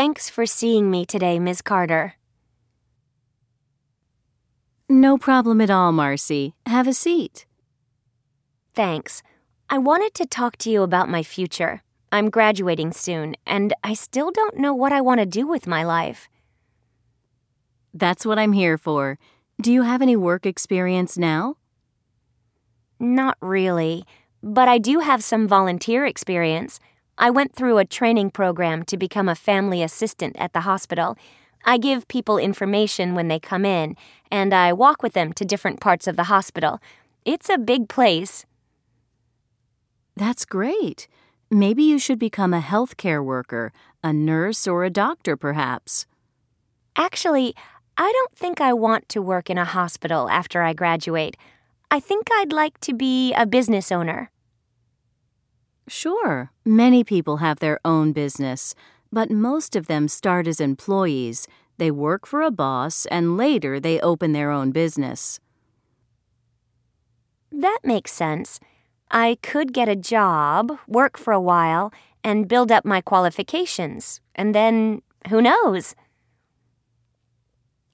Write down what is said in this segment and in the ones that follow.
Thanks for seeing me today, Ms. Carter. No problem at all, Marcy. Have a seat. Thanks. I wanted to talk to you about my future. I'm graduating soon, and I still don't know what I want to do with my life. That's what I'm here for. Do you have any work experience now? Not really, but I do have some volunteer experience. I went through a training program to become a family assistant at the hospital. I give people information when they come in, and I walk with them to different parts of the hospital. It's a big place. That's great. Maybe you should become a healthcare worker, a nurse, or a doctor, perhaps. Actually, I don't think I want to work in a hospital after I graduate. I think I'd like to be a business owner. Sure, many people have their own business, but most of them start as employees. They work for a boss and later they open their own business. That makes sense. I could get a job, work for a while, and build up my qualifications. And then, who knows?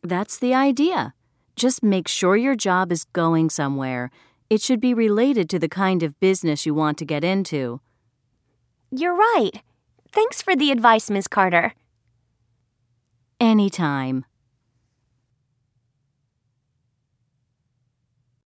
That's the idea. Just make sure your job is going somewhere. It should be related to the kind of business you want to get into. You're right. Thanks for the advice, Miss Carter. Anytime.